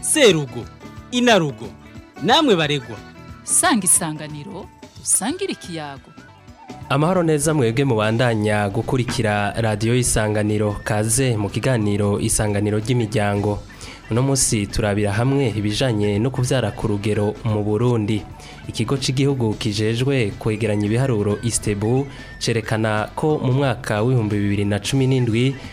serugo inarugo namwe baregwa sanga isanganiro usangire ikiyago amahoro neza mwebwe mubandanya gukurikira radiyo isanganiro kaze mu kiganiro isanganiro ry'imiryango uno munsi turabira hamwe ibijyanye no kubyara ku rugero mu burundi ikigo cy'igihugu kijejwe kwegeranya ibiharuro istebu cerekana ko mu mwaka w'ibihumbi bibiri na cumi n'indwi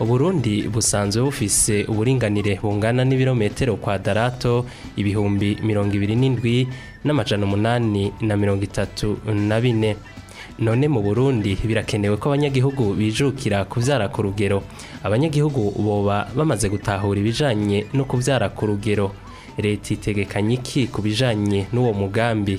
uburundi busanzwe bufise uburinganire bungana n'ibirometero kwa darato ibihumbi mirongo ibiri n'indwi n'amajana umunani na mirongo itatu na bine none mu burundi birakenewe ko abanyagihugu bijukira kubyara ku rugero abanyagihugu boba bamaze gutahura ibijanye no kubyara ku rugero leta itegekanye iki ku bijanye n'uwo mugambi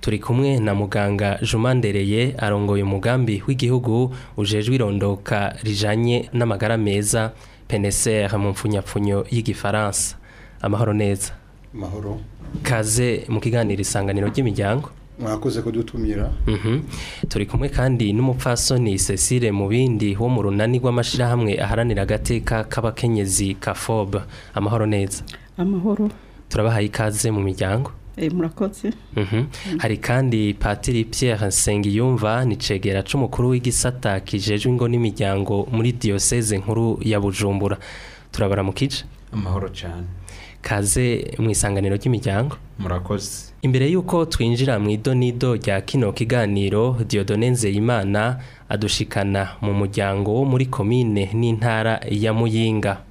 turi kumwe na muganga Juma Ndereye arongoye umugambi w'igihugu ujejwe irondoka rijanye n'amagara meza PNSR mu mfunyapfunyo y'igifaransa amahoro neza mahoro kaze mu kiganiro isanganiro ry'imiryango mwakoze kudutumira mhm. turi kumwe kandi n'umupfasoni Cecile mu bindi wo mu runani rw'amashyirahamwe aharanira agateka k'abakenyezi ka fob amahoro neza amahoro turabahaye ikaze mu miryango Eh, murakoze mhm. mm. hari kandi patiri Pierre nsengiyumva ni cegera cy'umukuru w'igisata kijejwe ingo n'imiryango muri diyoseze nkuru ya bujumbura turabara mu kice amahoro cyane kaze mu isanganiro ry'imiryango murakoze imbere y'uko twinjira mu idonido rya kino kiganiro Diodone Nzeyimana adushikana mu muryango wo muri komine n'intara ya muyinga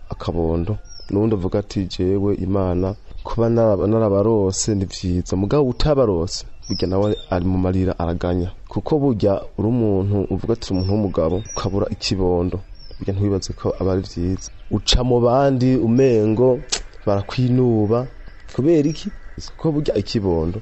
akabondo n'uwundi uvuga ati jewe imana kuba narabarose ni byiza mugabo utabarose burya nawe ari mu marira araganya kuko burya uri umuntu uvuga ati umuntu w'umugabo ukabura ikibondo burya ntiwibaze ko aba ari byiza uca mu bandi umengo barakwinuba kubera iki kuko burya ikibondo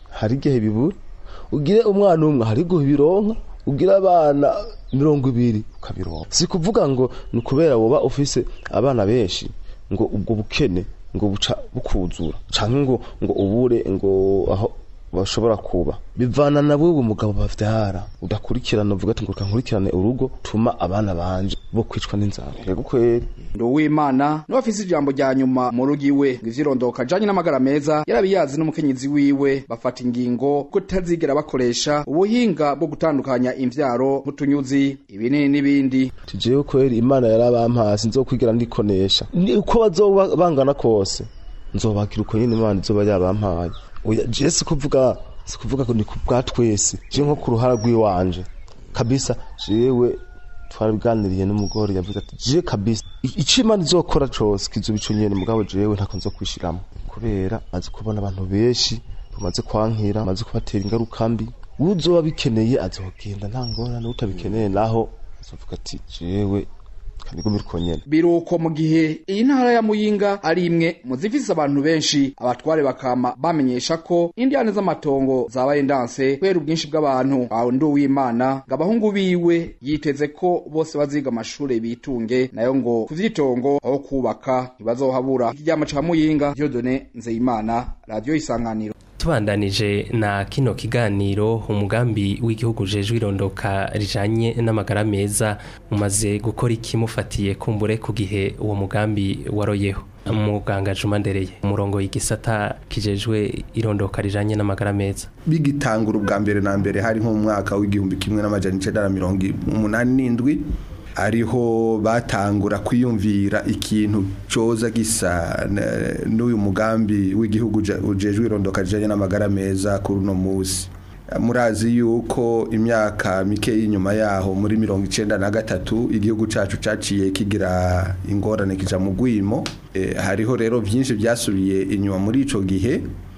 hari igihe bibura ugire umwana umwe hari igihe bironka ugira abana mirongo ibiri ukabironka si kuvuga ngo ni ukubera woba ufise abana benshi ngo ubwo bukene ngo buca bukuzura cyangwa ngo ngo ubure ngo aho bashobora kuba bivana na wewe umugabo bafite hara udakurikirana uvuga ati ngoka nkurikirane urugo tuma abana banje bo kwicwa n'inzara yego kweri nduwimana no afise ijambo rya nyuma mu rugi we ngivyirondoka janye n'amagara meza yarabiyazi n'umukenyezi wiwe bafata ingingo kutazigera bakoresha ubuhinga bwo gutandukanya imvyaro nk'utunyuzi ibinini n'ibindi tijewe kweri imana yarabampasi nzokwigira ndikonesha ni uko bazoba bangana kose nzobakira uko nyine imana izoba yabampaye si kuvuga si kuvuga ngo ni bwa twese je nko ku ruhara rw'iwanje kabisa jewe twarabiganiriye n'umugore yavuze ati je kabisa icima imana izokora cose kizuba ico nyene mugabo jewe ntako nzo kwishiramo kubera azi kubona abantu benshi bamaze kwankira maze kubatera ingaruka mbi uzoba bikeneye azogenda nta ngorane utabikeneye naho azovuga ati jewe niko birukonyene biruko mu gihe iyi ya muyinga ari imwe mu abantu benshi abatware bakama bamenyesha ko indiyane z'amatongo zabaye ndanse kubera ubwinshi bw'abantu aho ndi uwimana ngo abahungu biwe yiteze ko bose baziga amashure bitunge nayo ngo kuvyitongo aho kubaka ntibazohabura ikiryamo ca muyinga Dieudonne Nzeyimana radio isanganiro tubandanije na kino kiganiro umugambi w'igihugu jejwe irondoka rijanye n'amagara meza umaze gukora ikimufatiye kumbure ku gihe uwo mugambi waroyeho muganga ndereye umurongo w'igisata kijejwe irondoka rijanye n'amagara meza bigitangura ubwa mbere na mbere hari nk'umwaka w'igihumbi kimwe n'amajana icyenda na mirongo umunani n'indwi ariho batangura kwiyumvira ikintu coza gisa n'uyu mugambi w'igihugu ujejwe irondoka rijanye n'amagara meza kuri uno munsi murazi yuko imyaka mike y'inyuma yaho muri mirongo icyenda na gatatu igihugu cacu caciye kigira ingorane kija mu gwimo eh, hariho rero byinshi byasubiye inyuma muri ico gihe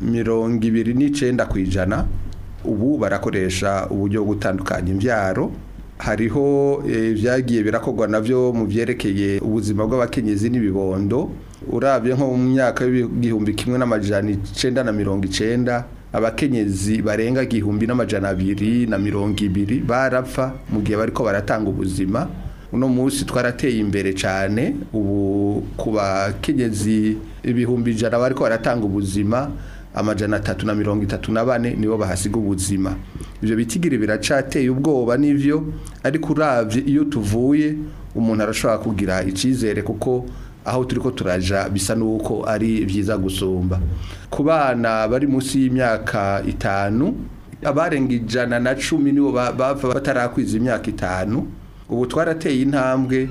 mirongo ibiri n'icyenda ku ijana ubu barakoresha uburyo bwo gutandukanya imbyaro hariho ibyagiye eh, birakogwa nabyo mu byerekeye ubuzima bw'abakenyezi n'ibibondo urabye nko mu myaka y'igihumbi kimwe n'amajana icyenda na mirongo icyenda, abakenyezi barenga igihumbi n'amajana abiri na mirongo ibiri barapfa mu gihe bariko baratanga ubuzima uno munsi twarateye imbere cyane ubu ku bakenyezi ibihumbi ijana bariko baratanga ubuzima amajana atatu na mirongo itatu na bane nibo bahasiga ubuzima ibyo bitigiri biracateye ubwoba n'ibyo ariko urabye iyo tuvuye umuntu arashobora kugira icyizere kuko aho turi ko turaja bisa n'uko ari byiza gusumba ku bana bari munsi y'imyaka itanu abarenga ijana na cumi nibo bapfa batarakwiza imyaka itanu ubu twarateye intambwe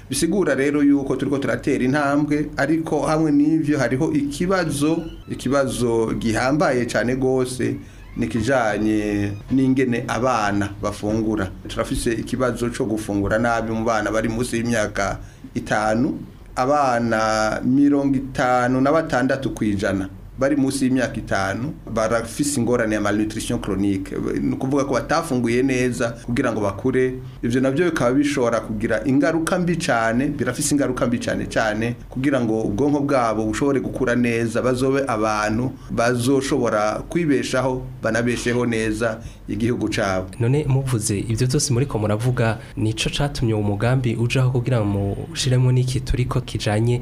bisigura rero yuko turiko turatera intambwe ariko hamwe n'ivyo hariho ikibazo ikibazo gihambaye cyane gose nikijanye n'ingene abana bafungura turafise ikibazo cyo gufungura nabi mu bana bari munsi y'imyaka itanu abana mirongo itanu na batandatu kwijana bari munsi y'imyaka itanu barafise ingorane ya malnutrition chronique ni ukuvuga ko batafunguye neza kugira ngo bakure ivyo navyo bikaba bishobora kugira ingaruka mbi cyane birafise ingaruka mbi cyane cyane kugira ngo ubwonko bwabo bushobore gukura neza bazobe abantu bazoshobora kwibeshaho banabesheho neza igihugu cabo none muvuze ibyo byose muri ko muravuga nico catumye umugambi ujaho kugira ngo mushiremo n'iki turiko kijanye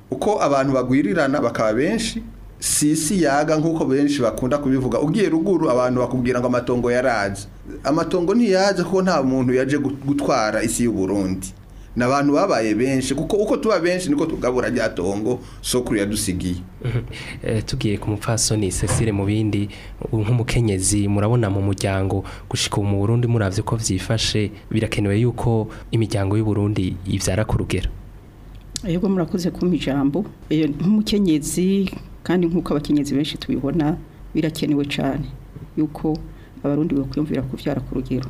uko abantu bagwirirana bakaba benshi sisi yaga nk'uko benshi bakunda kubivuga ugiye ruguru abantu bakubwira ngo amatongo yaraza amatongo ntiyaje kuko nta muntu yaje gutwara isi y'uburundi ni abantu babaye benshi kuko uko tuba benshi niko tugabura rya tongo soko yadusigiye eh, tugiye ku mupfasoni Cecile mu bindi nk'umukenyezi murabona mu muryango gushika mu Burundi muravye ko vyifashe birakenewe yuko imiryango y'u Burundi ivyara ku rugero yego murakoze kumpa ijambo eh, nk'umukenyezi kandi nk'uko abakenyezi benshi tubibona birakenewe cyane yuko abarundi bakwiyumvira kubyara ku rugero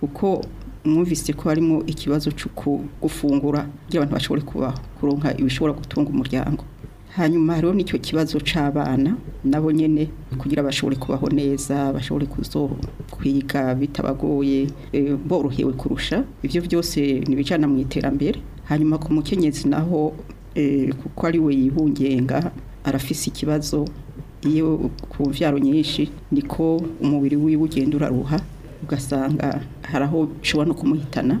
kuko mwumvise ko harimo ikibazo cyo gufungura kugira abantu bashobore kubaho kuronka ibishobora gutunga umuryango hanyuma hariho n'icyo kibazo c'abana nabo nyene kugira bashobore kubaho neza bashobore kwiga bitabagoye e, borohewe kurusha ibyo byose nibijana mu iterambere hanyuma ku mukenyezi naho e, kuko ari we yibungenga arafise ikibazo iyo ku mbyaro nyinshi niko umubiri wiwe ugenda uraruha ugasanga hari ushobora no kumuhitana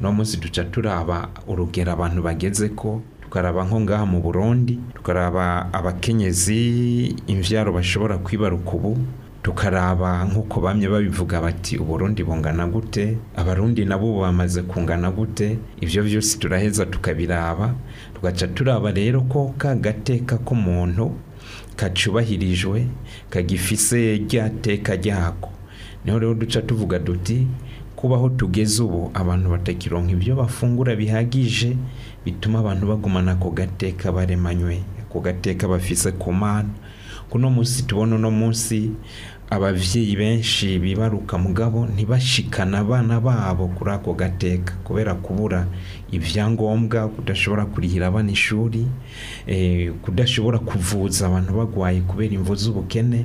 uno munsi duca turaba urugero abantu bageze ko tukaraba nko ngaha mu burundi tukaraba abakenyezi imbyaro bashobora kwibaruka ubu tukaraba nk'uko bamye babivuga bati uburundi bungana gute abarundi nabo bamaze kungana gute ibyo byose turaheza tukabiraba tugaca turaba rero ko ka gateka k'umuntu kacubahirijwe kagifise rya teka ryako niho rero duca tuvuga duti kubaho tugeze ubu abantu batakironka ibyo bafungura bihagije bituma abantu bagumana ako gateka baremanywe ku gateka bafise ku mana kuno munsi tubona uno munsi ababyeyi benshi bibaruka mugabo ntibashikana abana babo kuri ako gateka kubera kubura ibyangombwa kudashobora kurihira abana ishuri eh, kudashobora kuvuza abantu bagwaye kubera imvu z'ubukene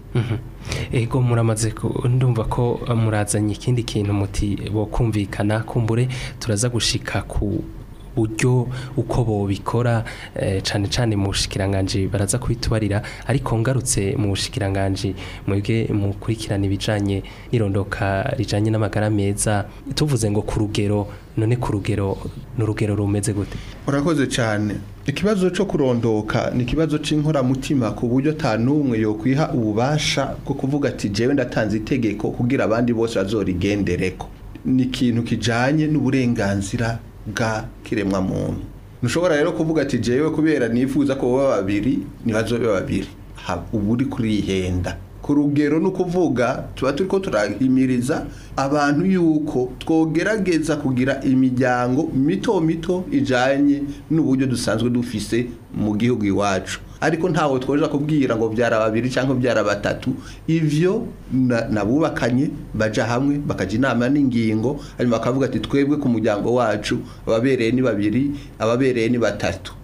mhm. ego muramaze ndumva ko murazanye ikindi kintu muti bo kumvikana kumbure turaza gushika ku buryo uko bobikora eh, cyane cyane mu bushikiranganji baraza kubitubarira ariko ngarutse mu bushikiranganji mwebwe mukurikirana ibijyanye n'irondoka rijyanye n'amagara meza tuvuze ngo ku rugero none ku rugero ni urugero rumeze gute urakoze cyane ikibazo cyo kurondoka ni ikibazo cy'inkoramutima ku buryo n'umwe yokwiha ububasha bwo kuvuga ati jewe ndatanze itegeko kugira abandi bose bazorigendereko ni ikintu kijyanye n'uburenganzira bwa kiremwamuntu ntushobora rero kuvuga ati jewe kubera nifuza ko baba babiri ntibazobe babiri uba uri kurihenda ku rugero ni ukuvuga tuba turi ko turahimiriza abantu yuko twogerageza kugira imiryango mito mito ijyanye n'uburyo dusanzwe dufise mu gihugu iwacu ariko ntawe twoja kubwira ngo byara babiri cyangwa byara batatu ivyo nabubakanye bajya hamwe bakajya inama n'ingingo hanyuma bakavuga ati twebwe ku muryango wacu ababereye ni babiri ababereye ni batatu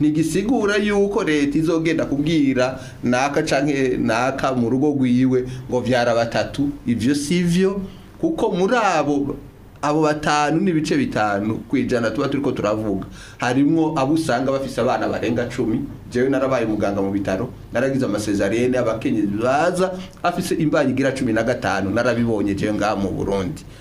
ntigisigura yuko leta izogenda kubwira naka cyangwa naka mu rugo rwiwe ngo byara batatu ibyo si byo kuko muri abo abo batanu n'ibice bitanu ku ijana tuba turi ko turavuga harimo abo usanga bafise abana barenga cumi njyewe narabaye muganga mu bitaro naragize amasezariyene abakenyezi baza afise imbanyi igira cumi na gatanu narabibonye njyewe ngaha mu burundi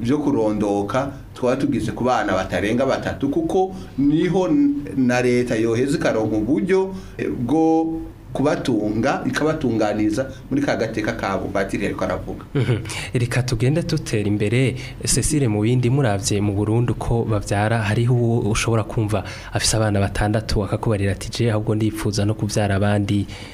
byo kurondoka twaba tubwize ku bana batarenga batatu kuko niho na leta yoheza ikaronka uburyo eh, bwo kubatunga ikabatunganiriza muri ka gateka kabo batiriye ariko aravuga mhm. reka tugende dutera imbere Cecile mu bindi murabye mu Burundi ko babyara hariho uwo ushobora kumva afise abana batandatu akakubarira ati je ahubwo ndipfuza no kubyara abandi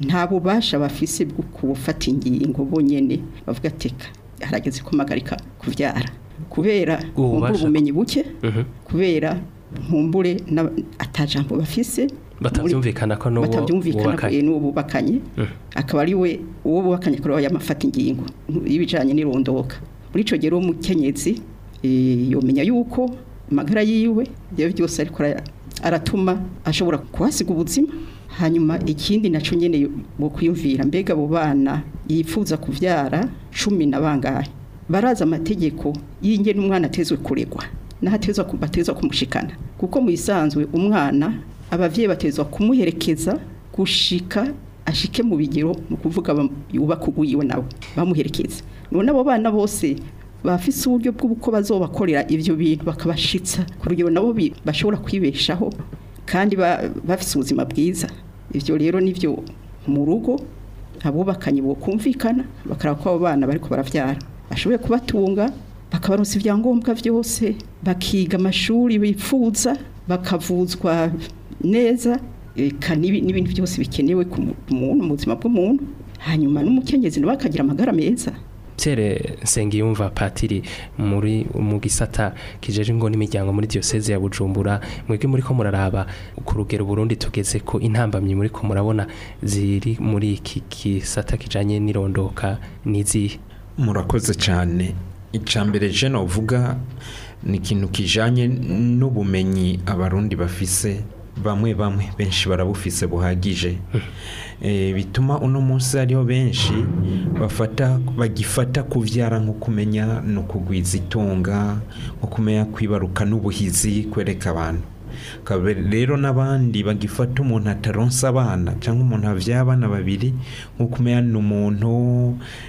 nta bubasha bafise bwo kubufata ingingo bonyine bavuga teka harageze kumagarika kubyara kubera mvuga ubumenyi buke mhm. kubera nkumbure atajambo bafise batabyumvikana ko n'uwo bubakanye n'uwo bubakanye mhm. akaba ari we uwo bubakanye akaba yamafata ingingo y'ibijyanye n'irondoka muri icyo mu umukenyezi eh, yomenya yuko magara yiwe ibyo byose ariko aratuma ashobora kuhasiga ubuzima hanyuma ikindi nacyo nyine mu kwiyumvira mbega abo bana yifuza kubyara cumi na bangahe barazi amategeko y'ingene umwana atezwe kuregwa n'ahatezwa batezwa kumushikana kuko mu isanzwe umwana abavyeyi batezwa kumuherekeza gushika ashike mu bigero mu kuvuga yuba uguyiwe nawe bamuherekeza none abo bana bose bafise uburyo bw'uko bazobakorera ibyo bintu bakabashitsa ku rugero nabo bashobora kwibeshaho kandi bafise ubuzima bwiza ivyo rero ni’byo mu rugo abubakanye bo kumvikana bakaraba ko abo bana bariko baravyara ashoboye kubatunga bakabaronsa ibyangombwa byose bakiga amashuri bifuza bakavuzwa neza eka n'ibindi byose bikenewe ku muntu mu buzima bw'umuntu hanyuma n'umukenyezi nawe akagira amagara meza nsenge nsengiyumva patiri muri mu gisata kijeje ngo n'imiryango muri diyoseze ya bujumbura mwebwe muri ko muraraba ku rugero burundi tugeze ko intambamyi muri ko murabona ziri muri iki gisata kijanye n'irondoka n'izihe murakoze cyane icya je navuga uvuga ni ikintu kijyanye n'ubumenyi abarundi bafise bamwe bamwe benshi barabufise buhagije hmm. eh, bituma uno munsi hariho benshi bagifata kubyara nko kumenya no kugwiza itunga nko kumenya kwibaruka n'ubuhizi kwereka abantu rero n'abandi bagifata umuntu ataronsa abana cyangwa umuntu abyaye abana babiri nko kumenya ni umuntu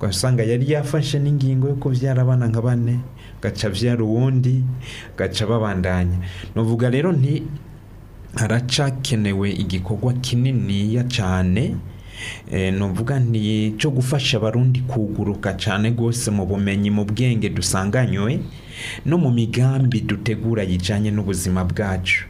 ugasanga yari yafashe n'ingingo yo kubyara abana nka bane gaca abyara uwundi gaca babandanya nuvuga rero nti haracakenewe igikorwa kininiya cyane eh, nuvuga nti cyo gufasha abarundi kuguruka cyane rwose mu bumenyi mu bwenge dusanganywe no mu migambi dutegura yijyanye n'ubuzima bwacu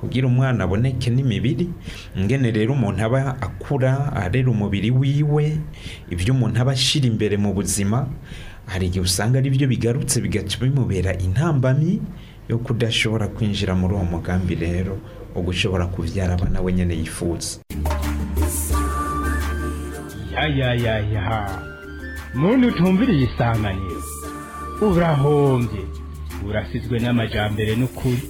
kugira umwana aboneke n'imibiri ingene rero umuntu aba akura arera umubiri wiwe ibyo umuntu aba ashyira imbere mu buzima hari igihe usanga ari byo bigarutse bigatuma bimubera intambami yo kudashobora kwinjira muri uwo mugambi rero wo gushobora kubyara abana we nyine yifuza yayayaya muntu utumviriye isanganiro urahombye urasizwe n'amajyambere n'ukuri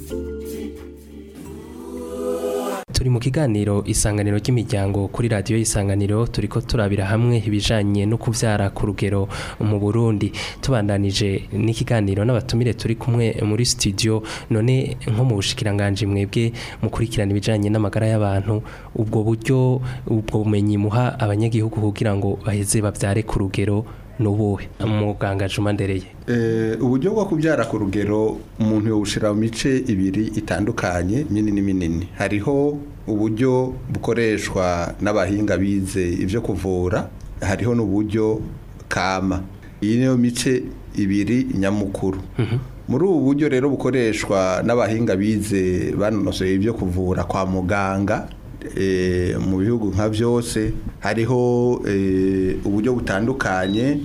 turi mu kiganiro isanganiro ry'imiryango kuri radiyo isanganiro turi ko turabira hamwe ibijyanye no kubyara ku rugero mu burundi tubandanije n'ikiganiro n'abatumire turi kumwe muri studio none nko mu bushikiranganji mwebwe mukurikirana ibijyanye n'amagara y'abantu ubwo buryo ubwo bumenyi muha abanyagihugu kugira ngo baheze babyare ku rugero ni ubuhe muganga juma ndereye eh, uburyo bwo kubyara ku rugero umuntu yawushyira mu mice ibiri itandukanye minini minini hariho uburyo bukoreshwa n'abahinga bize ibyo kuvura hariho n'uburyo kama iyi niyo mice ibiri nyamukuru mhm. muri ubu buryo rero bukoreshwa n'abahinga bize banonosoye ibyo kuvura kwa muganga Eh, mu bihugu nka byose hariho eh, uburyo butandukanye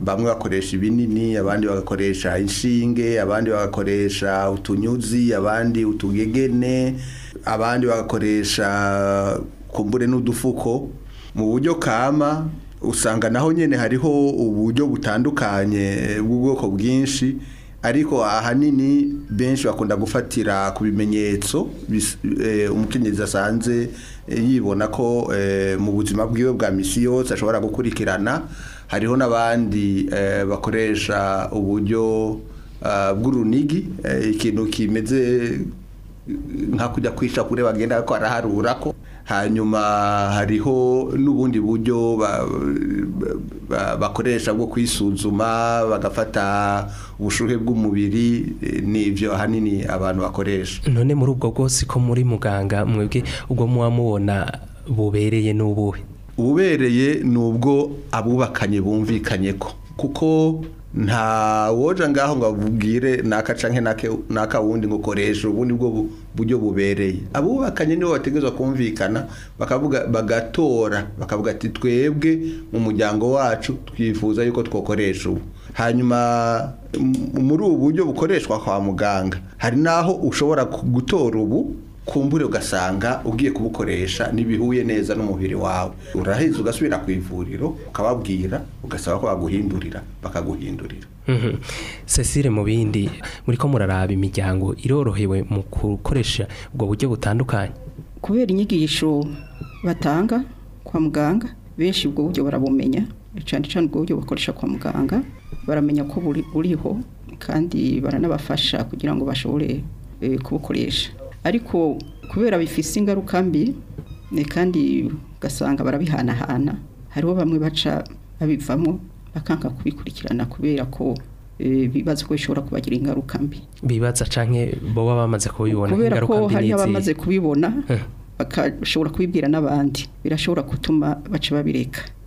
bamwe bakoresha ibinini abandi bagakoresha inshinge abandi bagakoresha utunyuzi abandi utugegene abandi bagakoresha kumbure n'udufuko mu buryo kama usanga naho nyine hariho uburyo butandukanye bw'ubwoko bwinshi ariko ahanini benshi bakunda gufatira ku bimenyetso eh, umukenyezi asanze eh, yibona ko eh, mu buzima bwiwe bwa misi yose ashobora gukurikirana hariho n'abandi bakoresha uburyo bw'urunigi ikintu kimeze nka kujya kwica kure bagenda ko araharura ko hanyuma hariho n'ubundi buryo bakoresha bwo kwisuzuma bagafata ubushyuhe bw'umubiri eh, n'ibyo ahanini abantu bakoresha none muri ubwo bwose ko muri muganga mwebwe ubwo muba mubona bubereye n'ubuhe ububereye ni ubwo abubakanye bumvikanye ko kuko nta woja ngaho ngo abubwire naka canke nake naka wundi ngo koresha ubundi bwo buryo bubereye abubakanye nibo bategezwa kumvikana bakavuga bagatora bakavuga ati twebwe mu muryango wacu twifuza yuko twokoresha ubu hanyuma muri ubu buryo bukoreshwa kwa muganga hari n'aho ushobora gutora ubu ku kumbure ugasanga ugiye kubukoresha ntibihuye neza n'umubiri wawe uraheza ugasubira ku ivuriro ukababwira ugasaba ko baguhindurira bakaguhindurira mhm. cecile mu bindi muri ko muraraba imiryango irorohewe mu gukoresha ubwo buryo butandukanye kubera inyigisho batanga kwa muganga benshi ubwo buryo barabumenya cyane cyane ubwo buryo bakoresha kwa muganga baramenya ko buriho kandi baranabafasha kugira ngo bashobore eh, kubukoresha ariko kubera bifise ingaruka mbi kandi ugasanga barabihanahana hariho bamwe baca babivamo bakanka kubikurikirana kubera ko eh, bibaza ko bishobora kubagira ingaruka mbi bibaza canke bo bamaze kubibona kubera ko hari abamaze kubibona bakashobora kubibwira n'abandi birashobora gutuma baca babireka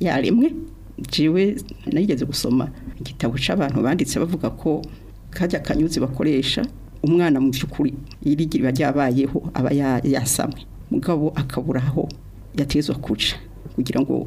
yaremwe jiwe nigeze gusoma igitabo cy'abantu banditse bavuga ko kajya kanyuzi bakoresha umwana mu by'ukuri irigira ryabayeho aba yasamwe mugabo akabura aho yatezwa kuca kugira ngo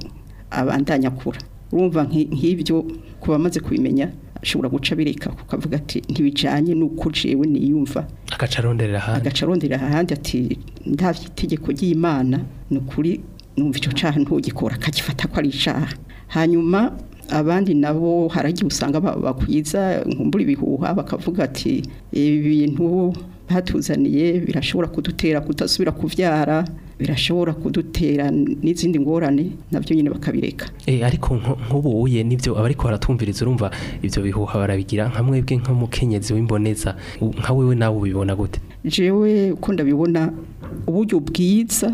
abandanye akura urumva nk'ibyo ku bamaze kubimenya ashobora guca bireka kuko ati ntibijyanye n'uko jewe niyumva agacaronderera ahandi agacaronderera ahandi ati nta itegeko ry'imana ni ukuri numva icyo cyaha ntugikora akagifata ko ari icyaha hanyuma abandi nabo haragiye usanga bakwiza nkumbura ibihuha bakavuga ati ibi bintu batuzaniye birashobora kudutera kutasubira kubyara birashobora kudutera n'izindi ngorane nabyo nyine bakabireka eh ariko nk'ubuye nibyo abariko baratumviriza urumva ibyo bihuha barabigira nka mwebwe nk'umukenyezi w'imboneza nka wewe nawe ubibona gute jewe uko ndabibona uburyo bwiza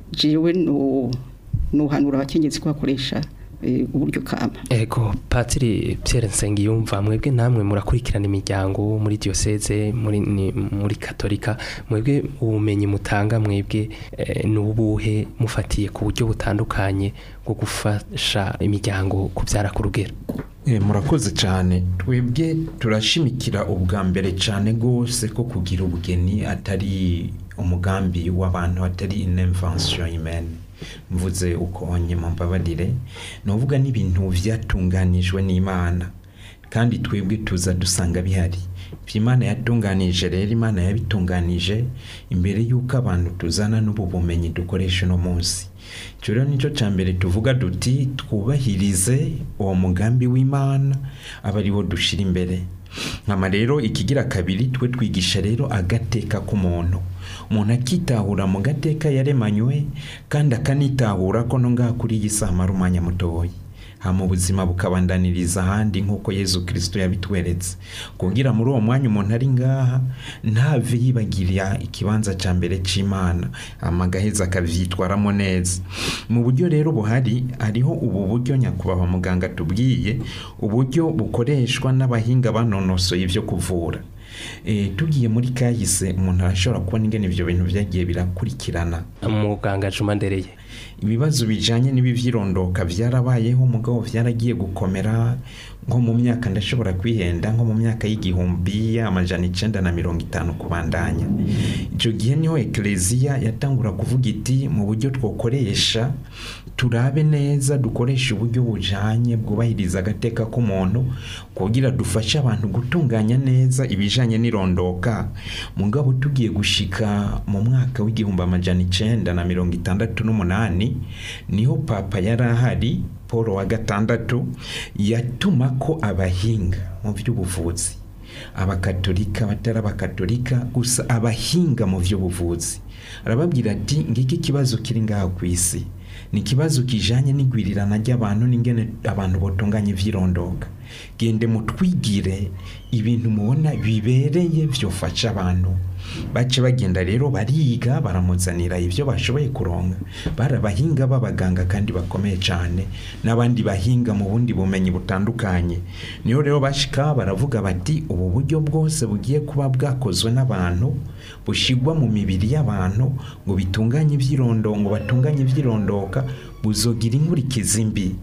jewe nuhanura abakenyezi kwakoresha uburyo kama ego patiri Pierre Nsengiyumva mwebwe namwe murakurikirana imiryango muri diyoseze muri muri katolika mwebwe ubumenyi mutanga mwebwe eh, n'ubuhe mufatiye ku buryo butandukanye bwo gufasha imiryango kubyara ku rugero eh, murakoze cyane twebwe turashimikira ubwa mbere cyane rwose ko kugira ubugeni atari umugambi w'abantu atari inevasiyo imene mvuze uko ukonye mumbabarire ni uvuga n'ibintu byatunganijwe n'imana kandi twebwe tuza dusanga bihari ibyo imana yatunganije rero imana yabitunganije imbere y'uko abantu tuzana n'ubu bumenyi dukoresha uno munsi icyo rero nicyo cya mbere tuvuga duti twubahirize uwo mugambi w'imana aba ariwo dushyira imbere nkama rero ikigira kabiri twe twigisha rero agateka k'umuntu umuntu akitahura mu gateka yaremanywe kandi akanitahura ko ngaha kuri iyi si mu buzima bukabandaniriza ahandi nk'uko yezu kirisito yabitweretse kugira muri uwo mwanya umuntu ari ngaha ntave yibagirira ikibanza cya mbere cy'imana amagaheza akabyitwaramo neza mu buryo rero buhari hariho ubu buryo nyakubahwa muganga tubwiye uburyo bukoreshwa n'abahinga banonosoye ibyo kuvura Eh, tugiye muri kahise umuntu arashobora kubona ingene ibyo bintu byagiye birakurikirana mu gangacuma ibibazo bijyanye n’ibibyirondoka byarabayeho umugabo byaragiye gukomera nko mu myaka ndashobora kwihenda nko mu myaka y'igihumbi amajana icyenda na mirongo itanu kubandanya icyo gihe niho ekleziya yatangura kuvuga iti mu buryo twokoresha turabe neza dukoresha uburyo bujanye bwubahiriza agateka k'umuntu kugira dufashe abantu gutunganya neza ibijanye n'irondoka mugabo tugiye gushika mu mwaka w'igihumbi amajana icyenda na mirongo itandatu n'umunani niho papa yari ahari paul wa gatandatu yatuma ko abahinga mu by'ubuvuzi abakatolika batari abakatolika gusa abahinga mu by'ubuvuzi arababwira ati ngiki kibazo kiri ngaha ku isi ni ikibazo kijanye n'igwirirana ry'abantu n'ingene abantu botunganya ivyirondoka gende mutwigire ibintu mubona bibereye vyofasha abantu bace bagenda rero bariga baramuzanira ibyo bashoboye kuronka bari abahinga b'abaganga kandi bakomeye cyane n'abandi bahinga mu bundi bumenyi butandukanye niyo rero bashika baravuga bati ubu buryo bwose bugiye kuba bwakozwe n'abantu bushigwa mu mibiri y'abantu ngo bitunganye iby'irondo batunganye iby'irondoka buzogira inkurikizi mbi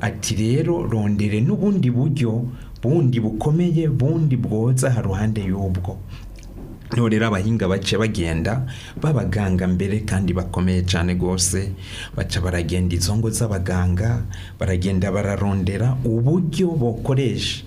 ati rero rondere n'ubundi buryo bundi bukomeye bundi bwoza haruhande y'ubwo none rero abahinga bace bagenda b'abaganga mbere kandi bakomeye cyane rwose baca baragenda izo ngo z'abaganga baragenda bararondera uburyo bokoresha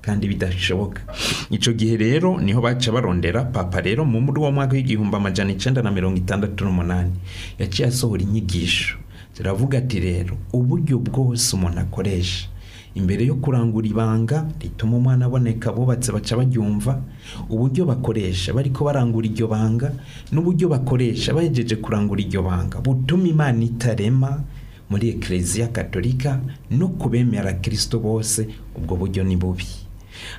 kandi bidashoboka icyo gihe rero niho baca barondera papa rero mu muri wo mwaka w'igihumbi amajana icyenda na mirongo itandatu n'umunani yaciye asohora inyigisho ziravuga ati rero uburyo bwose umuntu akoresha imbere yo kurangura ibanga rituma umwana aboneka abubatse baca baryumva uburyo bakoresha bari ko barangura iryo banga n'uburyo bakoresha bahejeje kurangura iryo banga butuma imana itarema muri ekereziya katolika no kubemera kirisito bose ubwo buryo ni bubi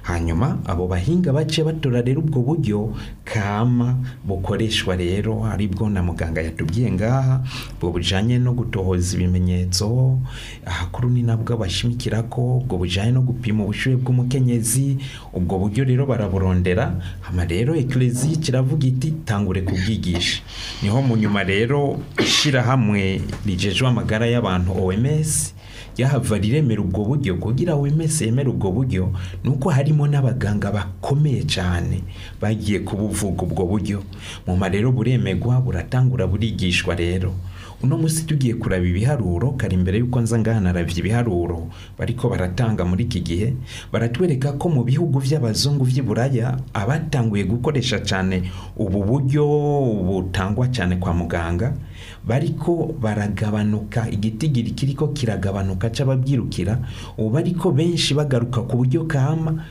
hanyuma abo bahinga bace batora rero ubwo buryo kama bukoreshwa rero aribwo na muganga yatubwiye ngaha ubwo bujyanye no gutohoza ibimenyetso ahakuru ni nabwo abashimikira ko ubwo bujyanye no gupima ubushyuhe bw'umukenyezi ubwo buryo rero baraburondera hama rero ekereziya kiravuga iti tangure kubwigisha niho mu nyuma rero ishyirahamwe rigejwe amagara y'abantu oms yahava riremera ubwo buryo kugira wemese yemere ubwo buryo ni uko harimo n'abaganga bakomeye cyane bagiye kubuvuga ubwo buryo mu marero buremegwa buratangura burigishwa rero uno munsi tugiye kuraba ibiharuro kari imbere y'uko nza ngaha ibiharuro bariko baratanga muri iki gihe baratwereka ko mu bihugu by'abazungu by'i buraya abatanguye gukoresha cyane ubu buryo butangwa cyane kwa muganga bariko baragabanuka igitigiri kiriko kiragabanuka c'ababyirukira ubu bariko benshi bagaruka ku buryo kama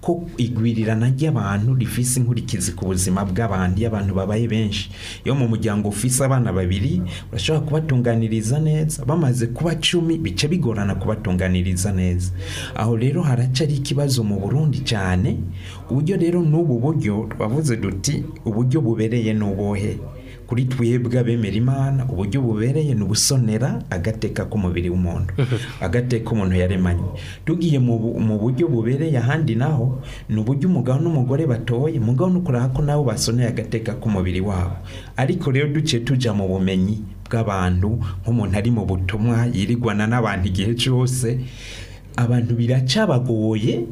ko igwirirana ry'abantu rifise inkurikizi ku buzima bw'abandi abantu babaye benshi iyo mu muryango ufise abana babiri urashobora kubatunganiriza neza bamaze kuba cumi bica bigorana kubatunganiriza neza aho rero haraca ikibazo mu burundi cyane uburyo rero n'ubu buryo twavuze duti uburyo bubereye n'ubuhe kuri twebwe abemera imana uburyo bubereye ni ubusonera agateka k'umubiri w'umuntu agateka umuntu yaremanye tugiye mu buryo bubereye ahandi naho ni uburyo umugabo n'umugore batoye umugabo n'ukuraha ko nabo basoneye agateka k'umubiri wabo ariko rero duciye tujya mu bumenyi bw'abantu nk'umuntu ari mu butumwa yirigwana n'abantu igihe cyose abantu biracabagoye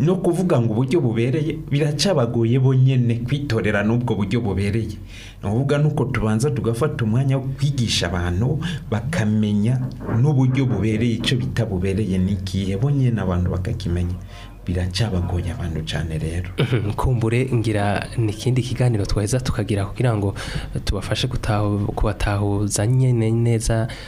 no kuvuga ngo uburyo bubereye biracabagoye bonyine kwitorera n'ubwo buryo bubereye ni ukuvuga nuko tubanza tugafata umwanya wo kwigisha abantu bakamenya n'uburyo bubereye icyo bita bubereye n'igihe bo nyine abantu bakakimenya biracyabagoye abantu cyane rero kumbure ngira ni ikindi kiganiro twaheza tukagira kugira ngo tubafashe kubatahuza nyine neza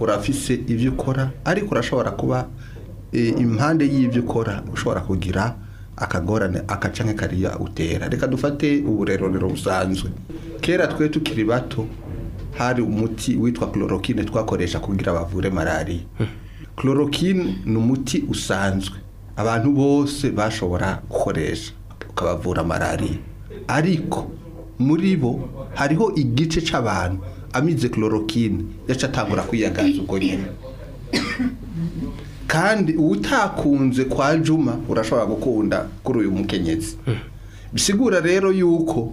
urafise ibyo ukora ariko urashobora kuba e, impande y'ibyo ukora ushobora kugira akagorane agaca nk'ikariya utera reka dufate uburerorero busanzwe kera twe tukiri bato hari umuti witwa chlorokine twakoresha kugira bavure malariya hm. chloroquine ni umuti usanzwe abantu bose bashobora gukoresha ukabavura malariya ariko muri bo hariho igice cy'abantu amize chloroquine yaca atangura kwiyagaza ubwo nyine kandi utakunze kwa juma urashobora gukunda kuri uyu mukenyezi bisigura rero yuko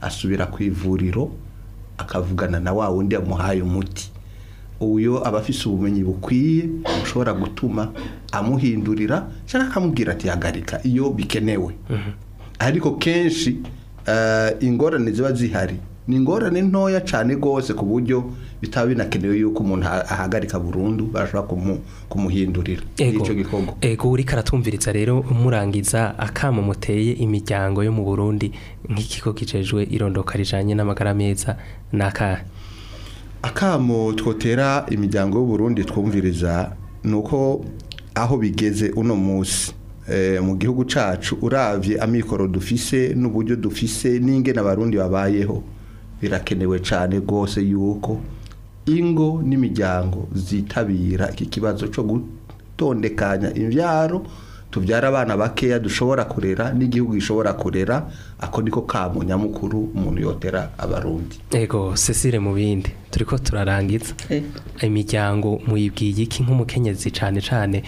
asubira ku ivuriro akavugana na wa wundi yamuhaye umuti uwo aba afise ubumenyi bukwiye ushobora gutuma amuhindurira cyangwa akamubwira ati hagarika iyo bikenewe mhm. ariko kenshi eh, ingorane ziba zihari ni ingorane ntoya cyane rwose ku buryo bitaba binakenewe yuko umuntu ahagarika burundu bashobora kumuhindurira icyo gikorwa ego uri karatumviriza rero umurangiza akamo muteye imiryango yo mu burundi nk'ikigo kicejwe irondoka rijyanye n'amagara meza ni akahe akamo twotera imiryango y'uburundi twumviriza ni uko aho bigeze uno munsi eh, mu gihugu cyacu urabye amikoro dufise n'uburyo dufise n'ingena abarundi babayeho birakenewe cyane rwose yuko ingo n'imiryango zitabira iki kibazo cyo gutondekanya imbyaro tubyara abana bakeya dushobora kurera n'igihugu gishobora kurera ako niko kamo nyamukuru umuntu yotera abarundi yego cecile mu bindi turi ko turarangiza imiryango muyibwiye iki nk'umukenyezi cyane cyane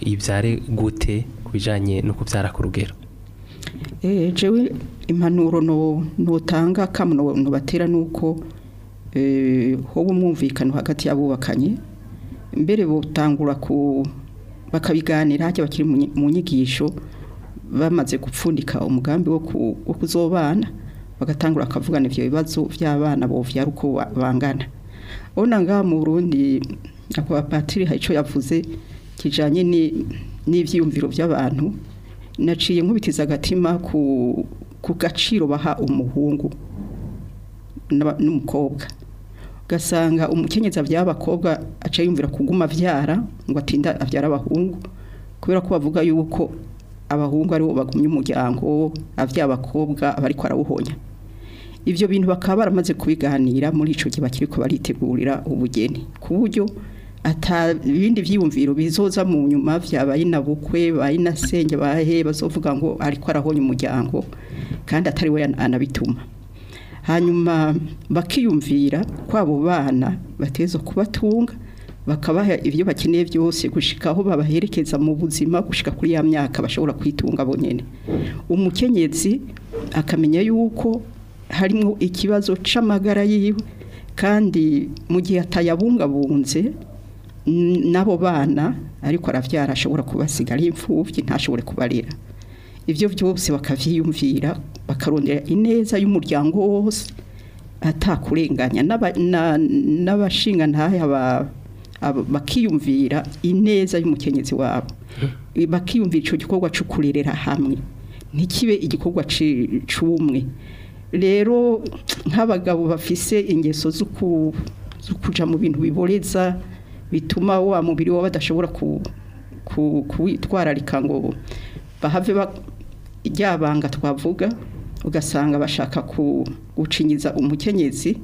ibyare gute ku bijyanye no kubyara ku rugero eh, jewe impanuro ntutanga kamuno batera ni uko eh, hoba umwumvikano hagati y'abubakanye mbere butangura ku bakabiganira hake bakiri mu nyigisho bamaze gupfundika umugambi wo kuzobana bagatangura bakavugana ibyo bibazo by'abana bovuye ari uko bangana ubona ngaha mu burundi nyakubahwa patiri hari icyo yavuze kijyanye n'ibyiyumviro by'abantu naciye nkubitiza agatima ku gaciro baha umuhungu n'umukobwa ugasanga umukenyezi abyara abakobwa aca yumvira kuguma abyara ngo atinda abyara abahungu kubera ko bavuga yuko abahungu aribo bagumye umuryango abyara abakobwa bari ariko arawuhonya ibyo bintu bakaba baramaze kubiganira muri icyo gihe bakiriko baritegurira ubugeni ku buryo ibindi byiyumviro bizoza mu nyuma byabaye na bukwe baye na senge bahe bazovuga ngo ariko arahonya umuryango kandi atari we anabituma hanyuma bakiyumvira kwabo bana bateza kubatunga bakabaha ibyo bakeneye byose gushyika aho babaherekeza mu buzima gushika kuri ya myaka bashobora kwitunga bonyine umukenyezi akamenya yuko harimo ikibazo c’amagara yiwe kandi mu gihe atayabungabunze n'abo bana ariko arabyara ashobora kubasigara imfubyi ntashobore kubarira ibyo byose bakabyiyumvira bakarondera ineza y'umuryango wose atakurenganya n'abashinga ntahe bakiyumvira ineza y'umukenyezi wabo bakiyumvira icyo gikorwa cyo kurerera hamwe ntikibe igikorwa cy'umwe rero nk'abagabo bafise ingeso zo kujya mu bintu biboreza bituma wa mubiri wa badashobora kuwitwararika ngo bahave ryabanga twavuga ugasanga bashaka gucinyiza umukenyezi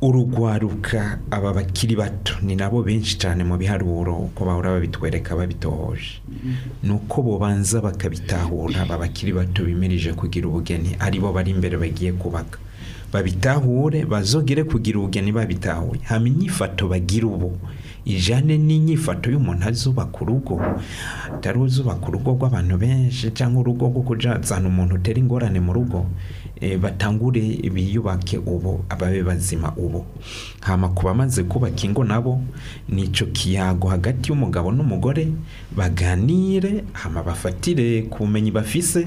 urugwaruka aba bakiri bato ni nabo benshi cyane mu biharuro uko bahora babitwereka babitohoje ni uko bobanza bakabitahura aba bakiri bato bimirije kugira ubugeni aribo bari imbere bagiye kubaka babitahure bazogere kugira ubugeni babitahuye hama inyifato bagira ubu ijane n'inyifato y'umuntu azubaka urugo atari uzubaka urugo rw'abantu benshi cyangwa urugo rwo kujazana umuntu utera ingorane mu rugo Eh, batangure biyubake ubu ababe bazima ubu hama ku bamaze kubaka ingo nabo ’nicyo kiyago hagati y'umugabo n'umugore baganire hama bafatire ku bumenyi bafise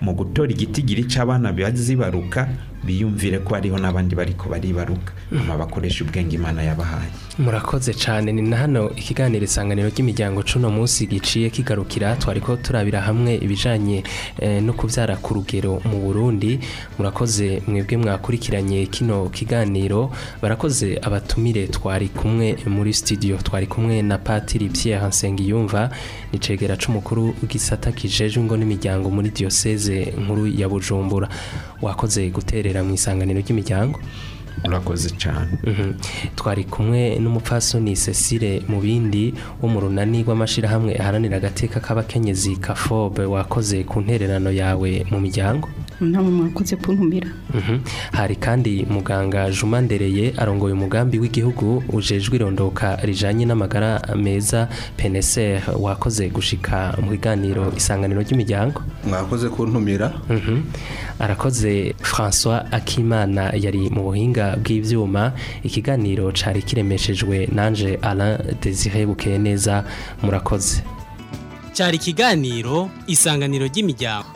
mu gutora igitigiri cy'abana bazibaruka biyumvire ko hariho n'abandi bari ko baribaruka hanyuma hmm. bakoresha ubwenge imana yabahaye murakoze cyane ni na hano ikiganiro isanganiro ry'imiryango cuno munsi giciye kigarukira twari ko turabira hamwe ibijyanye eh, no kubyara ku rugero mu burundi murakoze mwebwe mwakurikiranye kino kiganiro barakoze abatumire twari kumwe muri studio twari kumwe na patiri Pierre Nsengiyumva ni cegera c'umukuru w'igisata kijejwe ngo n'imiryango muri diyoseze nkuru ya Bujumbura wakoze guterera guhurira mu isanganiro ry'imiryango urakoze cyane mhm. twari kumwe n'umupfasoni Cecile mu bindi wumurunani mu runani aharanira agateka k'abakenyezi kafobe wakoze ku ntererano yawe mu miryango nta muntu kuntumira mhm. hari kandi muganga juma ndereye arongoye umugambi w'igihugu ujejwe irondoka rijanye n'amagara meza peneser wakoze gushika mu biganiro isanganiro ry'imiryango mwakoze kuntumira mhm. arakoze francois akimana yari mu buhinga bw'ibyuma ikiganiro cyari kiremeshejwe nanje Alain desire bukeye neza murakoze cyari ikiganiro isanganiro ry'imiryango